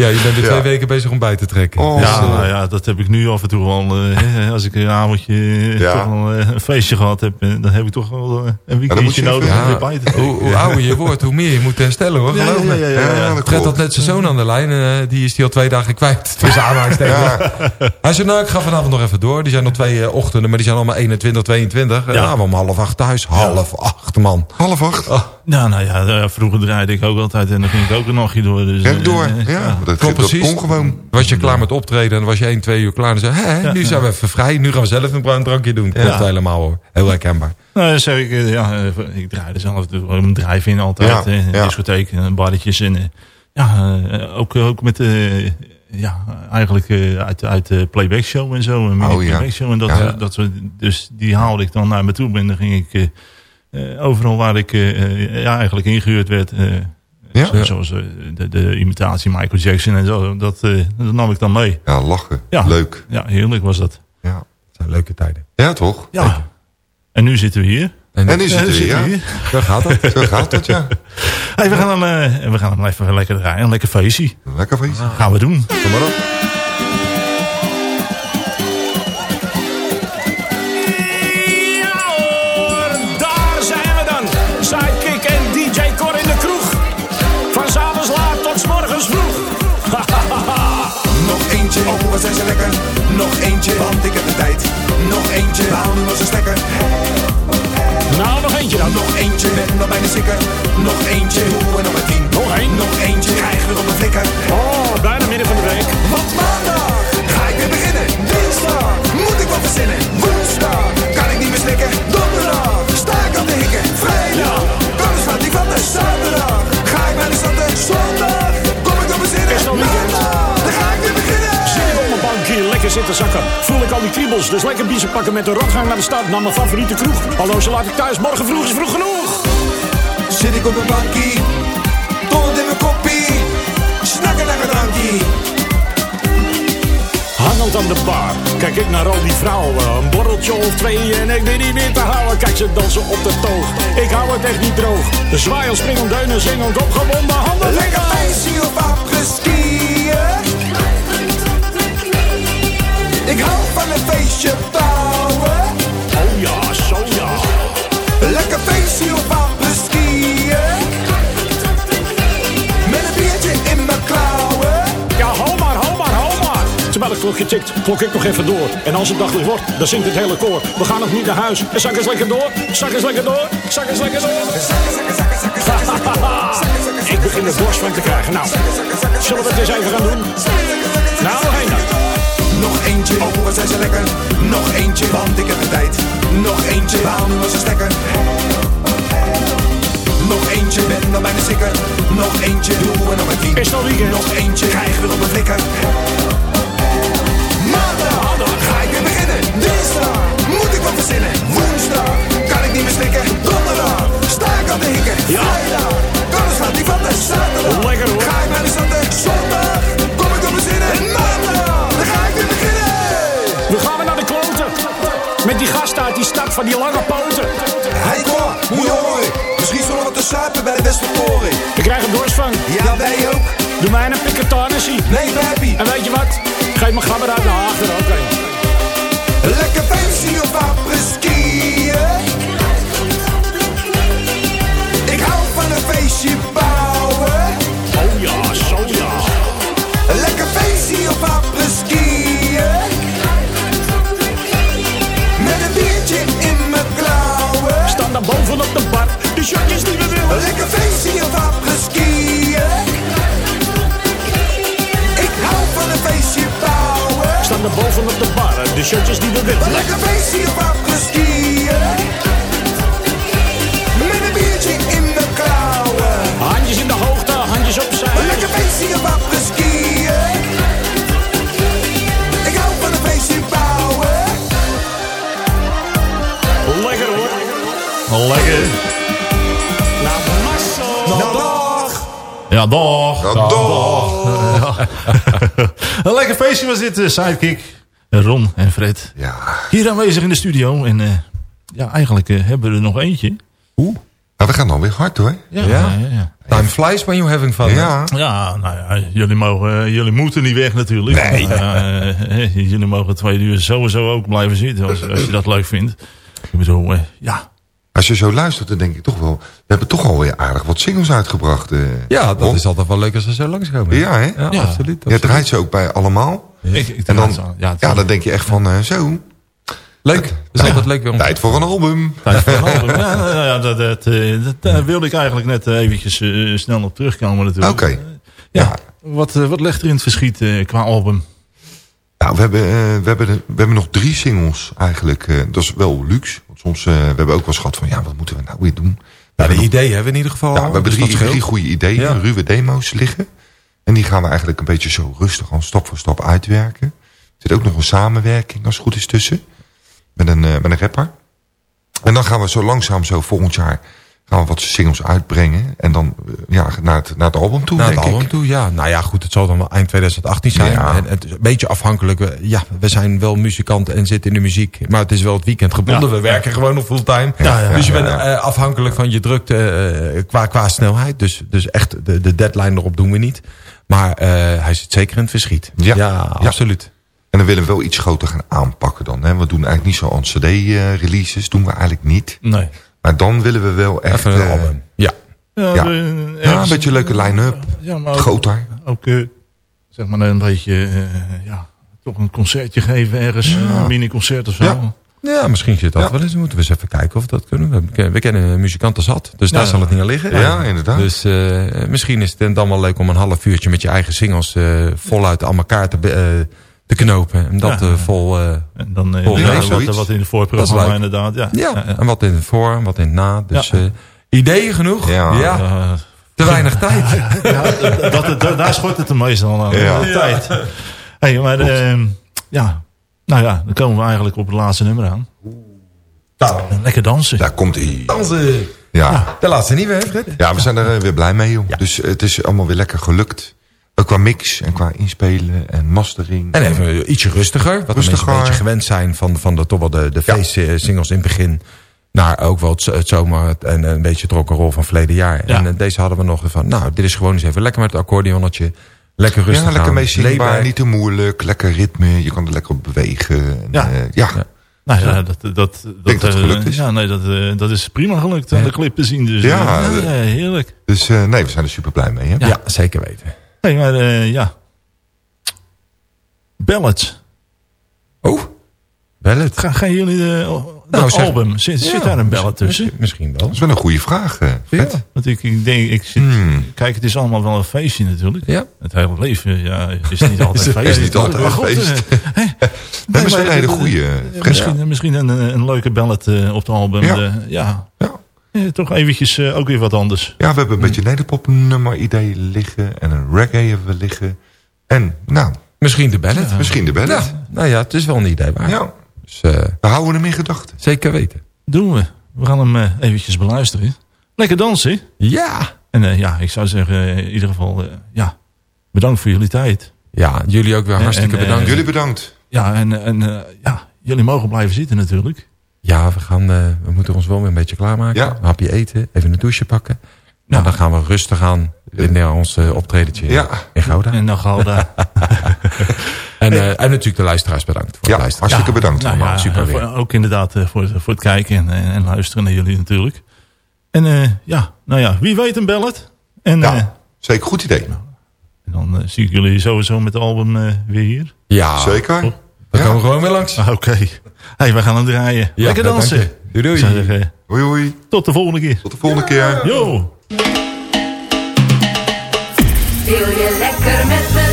Ja, je bent weer twee Ja. weken bezig om bij te trekken. Oh. Dus, Ja, eh, nou ja, dat heb ik nu af en toe wel. eh, als ik een avondje eh, Ja. toch wel, eh, een feestje gehad heb, dan heb ik toch wel eh, een weekendje je nodig om weer ja, bij te trekken. hoe, hoe ouder je wordt, hoe meer je moet herstellen hoor. Ja, Geloof ja, me. ja, ja, ja. Ja, dat Fred had net zijn zoon aan de lijn. En, eh, die is die al twee dagen kwijt. Tussen aanhalingstekens. Ja, Hij zei, nou, ik ga vanavond nog even door. Die zijn nog twee ochtenden, maar die zijn allemaal 21, 22. Ja. Nou, we om half acht thuis. Half acht, man. half acht. Ja, nou ja, eh, vroeger draaide ik ook altijd en dan ging ik ook een nachtje door. Dus, door. Ja, dat, Klopt dat precies. kon gewoon. Was je klaar met optreden en dan was je 1, 2 uur klaar. En dan zei hé, nu zijn we even vrij. Nu gaan we zelf een bruin drankje doen. Klopt Ja. helemaal hoor. Heel herkenbaar. Nou, dan zeg ik, eh, ja, eh, ik draaide zelf door een drive-in altijd. Ja, eh, ja. discotheek, en barretjes. En, ja, ook, ook met, eh, ja, eigenlijk uit, uit de playback show en zo. Een Oh, ja. playback show. En dat, Ja. dat, dus die haalde ik dan naar me toe. En dan ging ik overal waar ik ja, eigenlijk ingehuurd werd. Ja? zo- Zoals eh, de, de imitatie Michael Jackson en zo. Dat, eh, dat nam ik dan mee. Ja, lachen. Ja. Leuk. Ja, heerlijk was dat. Ja. Dat zijn leuke tijden. ja, toch? Ja. En nu zitten we hier. En, En nu zitten we, zitten ja. we hier. daar gaat het. Zo gaat het, ja. Hey, we, gaan hem, eh, we gaan hem even lekker draaien. Een lekker feestje. Lekker feest. Gaan we doen. Kom maar op. zijn ze lekker. Nog eentje, want ik heb de tijd. Nog eentje, haal nu als een stekker. nou, nog eentje dan. Nog eentje, ben dan bijna sikker. Nog eentje, hoe en nog maar tien. Nog één. Nog eentje, krijg weer op een flikker. Oh, bijna midden van de week. Want maandag zakken. Voel ik al die kriebels, dus lekker biezen pakken met de rotgang naar de stad. Naar mijn favoriete kroeg. Hallo, ze laat ik thuis. Morgen vroeg is vroeg genoeg. Zit ik op een bankie, tand in mijn koppie. Snakken naar een drankje. Hangend aan de bar, kijk ik naar al die vrouwen. Een borreltje of twee en ik weet niet meer te houden. Kijk ze dansen op de toog, ik hou het echt niet droog. De zwaaier springend, deunen, zingend, opgewonden handen. Lekker feestje op apres-skiën. Ik hou van een feestje bouwen. Oh ja, zo ja. Lekker feestje op apres-skiën. Met een biertje in mijn klauwen. Ja, hou maar, hou maar, hou maar. Terwijl het klokje tikt, klok ik nog even door. En als het daglicht wordt, dan zingt het hele koor. We gaan nog niet naar huis. En zak eens lekker door, zak eens lekker door, zak eens lekker door. Ik begin er borst van te krijgen. Nou, zullen we het eens even gaan doen? Nou, één dan. Eentje, oh wat zijn ze lekker. Nog eentje, want ik heb de tijd. Nog eentje, haal nu als een stekker. Nog eentje, ben dan bijna sikker. Nog eentje, doe en nog een tien. Is het al weekend? Nog eentje, krijg weer op een flikker. Maandag ga ik weer beginnen. Dinsdag moet ik wat verzinnen. Woensdag kan ik niet meer slikken. Donderdag sta ik aan de hikken. Vrijdag kan de slaat niet van de zaterdag. Lekker, hoor. die gast uit die stad van die lange poten. Hij moet je horen. Misschien zullen we te zuipen bij de Westertoren. Ik krijg een dorst. Ja, wij ook. Doe mij een piketanissie. Nee, baby. En weet je wat? Geef me grabber uit naar achteren. Lekker feestje of apres-skiën. Ik hou van een feestje bouwen. Staan daar bovenop de bar. De shotjes die we willen. Lekker feestje of apres-skiën. Met een biertje in mijn klauwen. Handjes in de hoogte, handjes opzij. Lekker feestje of apres-skiën. Ik hou van een feestje bouwen. Lekker hoor. Lekker. Ja, dag. Ja, dag. Een lekker feestje was dit, eh, Sidekick. Ron en Fred. Ja. Hier aanwezig in de studio. En eh, ja, eigenlijk eh, hebben we er nog eentje. Nou, we gaan dan weer hard hoor. Ja, Ja? ja, ja. Time flies when you're having fun. hè? Ja. Ja, nou ja, jullie, mogen, jullie moeten niet weg natuurlijk. Nee. Ja, jullie mogen twee uur sowieso ook blijven zitten als, als je dat leuk vindt. Ik bedoel, ja. Als je zo luistert, dan denk ik toch wel... We hebben toch alweer aardig wat singles uitgebracht. eh. Ja, dat is altijd wel leuk als ze zo langskomen. Ja, hè? Ja, Ja. absoluut. Je draait ze ook bij allemaal. Ik, ik En dan, ja, ja, dan denk je echt van, eh, zo, Leuk. Dat is altijd leuk weer om tijd voor een album. Tijd voor een album. Ja, nou ja, dat, dat, eh, dat, daar wilde ik eigenlijk net eh, eventjes eh, snel op terugkomen natuurlijk. Oké. Ja, Wat, eh, wat legt er in het verschiet eh, qua album? Nou, we hebben, eh, we, hebben we hebben nog drie singles eigenlijk. eh, dat is wel luxe. Want soms, eh, we hebben ook wel eens gehad van, ja, wat moeten we nou weer doen? Ja, de ideeën hebben we in ieder geval. Ja, we hebben dus drie, goede ideeën, Ja. ruwe demo's liggen. En die gaan we eigenlijk een beetje zo rustig al stap voor stap uitwerken. Er zit ook nog een samenwerking, als het goed is, tussen. Met een, met een rapper. En dan gaan we zo langzaam zo volgend jaar we wat singles uitbrengen. En dan eh, ja, naar, het, naar het album toe, Naar het album ik. toe, ja. Nou ja, goed, het zal dan wel eind 2018 zijn. Ja. En het is een beetje afhankelijk. We- Ja, we zijn wel muzikanten en zitten in de muziek. Maar het is wel het weekend gebonden. Ja. We werken gewoon nog fulltime. Ja, dus je bent eh, afhankelijk van je drukte eh, qua, qua snelheid. Dus, dus echt, de, de deadline erop doen we niet. Maar eh, hij zit zeker in het verschiet. Ja. Ja, Ja. absoluut. En dan willen we wel iets groter gaan aanpakken dan. Hè. We doen eigenlijk niet zo aan cd-releases. doen we eigenlijk niet. Nee. Maar dan willen we wel echt... Even een eh, album. Ja. Ja, een beetje een leuke line-up. Ja, maar ook, Groter. ook eh, zeg maar een beetje, eh, ja, toch een concertje geven ergens. Een mini-concert of zo. Ja. Ja, misschien zit dat Ja. wel eens. Moeten we eens even kijken of we dat kunnen. We, kennen- we kennen muzikanten zat. Dus daar Ja. zal het niet aan liggen. Ja, inderdaad. Dus eh, misschien is het dan wel leuk om een half uurtje met je eigen singles eh, voluit aan elkaar te, eh, te knopen. En dat Ja. eh, vol... eh, En dan eh, Ja, ja, wat, wat in de Dat voorprogramma inderdaad. Ja. ja, en wat in het voor, en wat in het na. Dus Ja. eh, ideeën genoeg. Ja. Te weinig tijd. Ja, dat, dat, daar schort het er meestal aan. Ja. De tijd. Hey, maar ehm, ja, nou ja, dan komen we eigenlijk op het laatste nummer aan. Nou, Lekker dansen. Daar komt hij. dansen. Ja. De laatste niet meer, Fred? ja, we zijn er weer blij mee. Joh. Dus het is allemaal weer lekker gelukt. Ook qua mix en qua inspelen en mastering. En even ietsje rustiger. Wat Rustiger. de mensen een beetje gewend zijn van, van de, toch wel de, de Ja. feestsingles in het begin. Naar ook wel het, het zomer en een beetje het rock'n'roll van verleden jaar. Ja. En eh, deze hadden we nog van, nou, dit is gewoon eens even lekker met het accordeonnetje. Lekker rustig ja, lekker aan. mee zingbaar, Layback. niet te moeilijk. Lekker ritme, je kan er lekker op bewegen. En, Ja. eh, ja. Ja. Nou ja, dat, dat, dat, denk dat het eh, gelukt is. Ja, nee, dat, eh, dat is prima gelukt Ja. de clip te zien. Dus, Ja, eh, eh, ja, heerlijk. Dus eh, nee, we zijn er super blij mee. Hè? Ja. zeker weten. Hey, maar eh, ja. Ballads. Oh, ballad. Gaan, gaan jullie de, dat Nou, zeg- album, zit, zit daar een ballad tussen? Misschien, misschien wel. Dat is wel een goede vraag, eh, Fred. Ja. Want ik, ik denk, ik zit, Hmm. kijk, het is allemaal wel een feestje natuurlijk. Ja. Het hele leven ja, is niet altijd Is feest. niet natuurlijk. altijd Maar goed, feest. eh. Dat is wel een hele eh, goede. eh. Misschien, misschien een, een een leuke ballad eh, op het album. Ja. eh, ja. Ja. Eh, toch eventjes eh, ook weer wat anders. Ja, we hebben een beetje nederpop nummer idee liggen. En een reggae hebben we liggen. En nou, Misschien de ballad. misschien de ballad. Ja, nou ja, het is wel een idee waar. Ja, Dus, eh, we houden hem in gedachten. zeker weten. Doen we. We gaan hem eventjes beluisteren. Lekker dansen. Ja. En eh, ja, ik zou zeggen, in ieder geval, eh, ja, bedankt voor jullie tijd. Ja, jullie ook weer hartstikke en, bedankt. Jullie bedankt. Ja, en, en eh, ja, jullie mogen blijven zitten natuurlijk. Ja, we, gaan, eh, we moeten ons wel weer een beetje klaarmaken. Ja. Een hapje eten, even een douche pakken. Nou, nou. dan gaan we rustig aan naar eh, ons uh, ja. in Gouda. In Gouda. en, uh, en natuurlijk de luisteraars bedankt. Voor ja, luisteren. hartstikke bedankt. Nou, nou super ook inderdaad voor, voor het kijken en, en, luisteren naar jullie natuurlijk. En ja, nou ja, wie weet een bellet? En, ja, zeker goed idee. Nou, en dan zie ik jullie sowieso met het album weer hier. Ja, zeker. We gaan komen gewoon weer langs. Ah, oké. Okay. hey, we gaan hem draaien. Ja, Lekker dansen. Doei doei. Zeggen, eh, hoi hoi. Tot de volgende keer. Tot de volgende keer. Yo. Wil je lekker met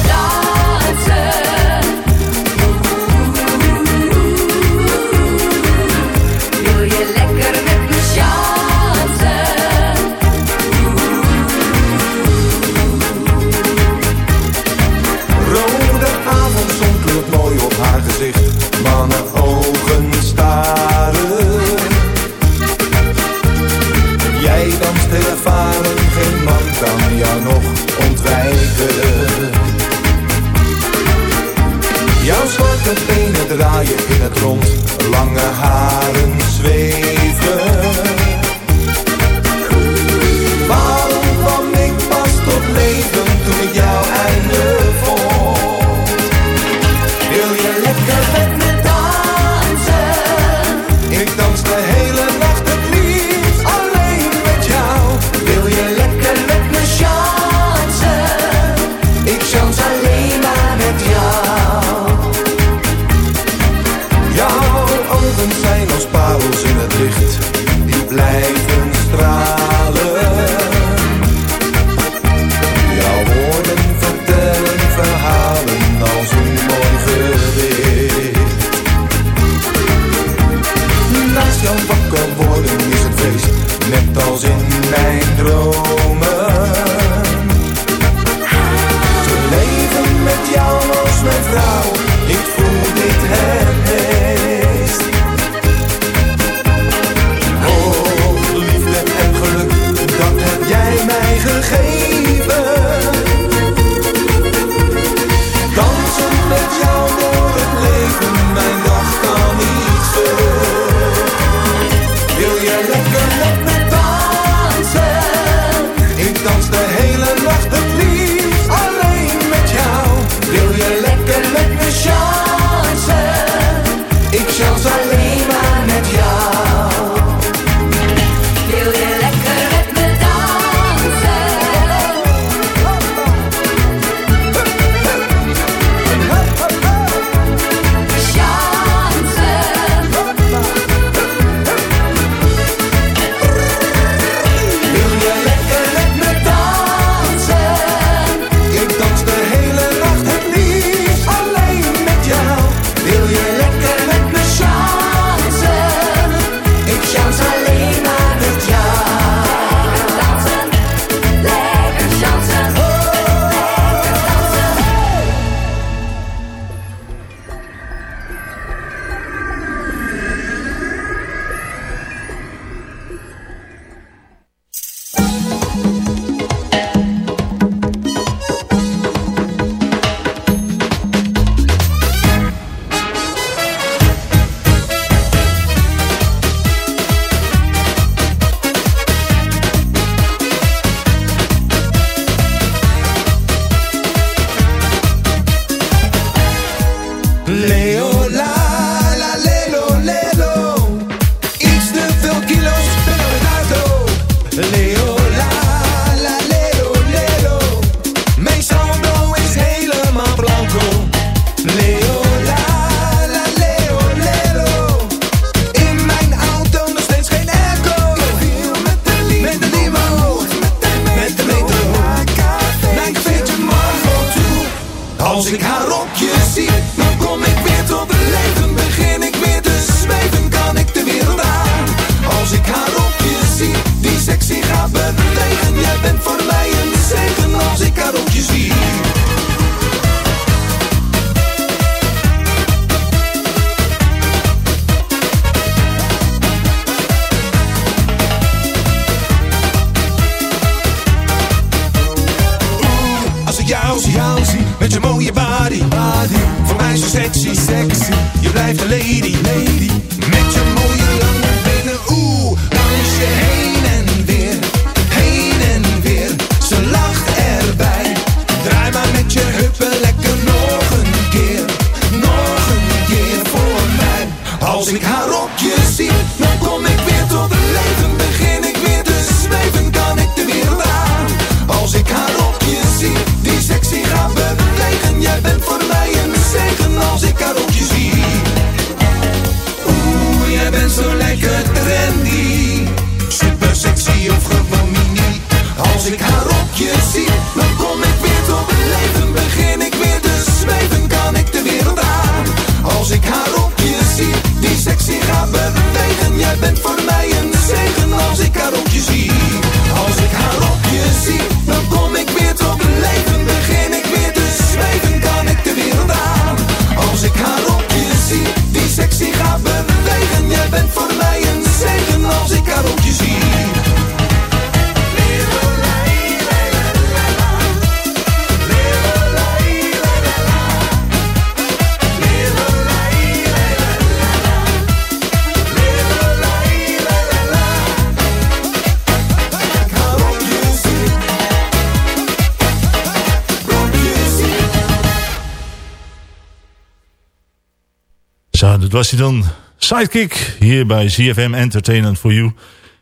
Zo, dat was hij dan. Sidekick hier bij CFM Entertainment for You.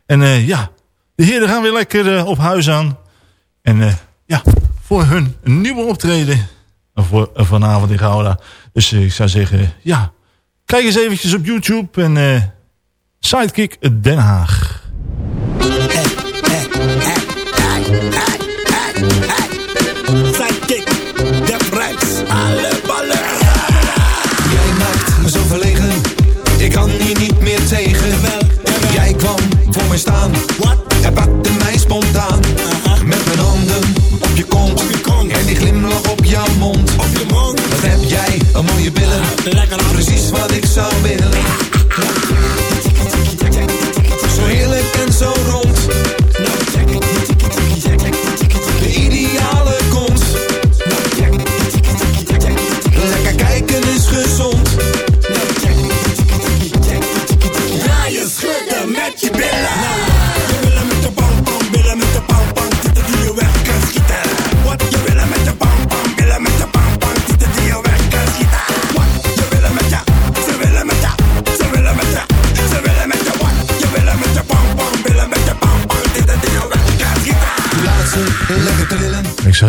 En eh, ja, de heren gaan weer lekker eh, op huis aan. En eh, ja, voor hun nieuwe optreden voor, vanavond in Gouda. Dus ik zou zeggen, ja, kijk eens eventjes op YouTube en Sidekick Den Haag. Mij staan, en pakte mij spontaan. Met mijn handen op je kont, en die glimlach op jouw mond. Wat heb jij, een mooie billen, precies wat ik zou willen.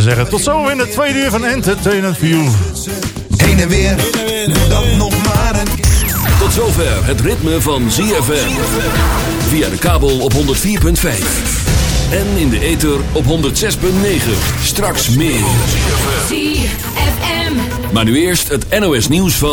Zeggen, tot zo in het tweede uur van Entertainment You. Heen en weer, dat nog maar een Tot zover het ritme van ZFM. Via de kabel op 104.5. En in de ether op 106.9. Straks meer. ZFM. Maar nu eerst het NOS nieuws van...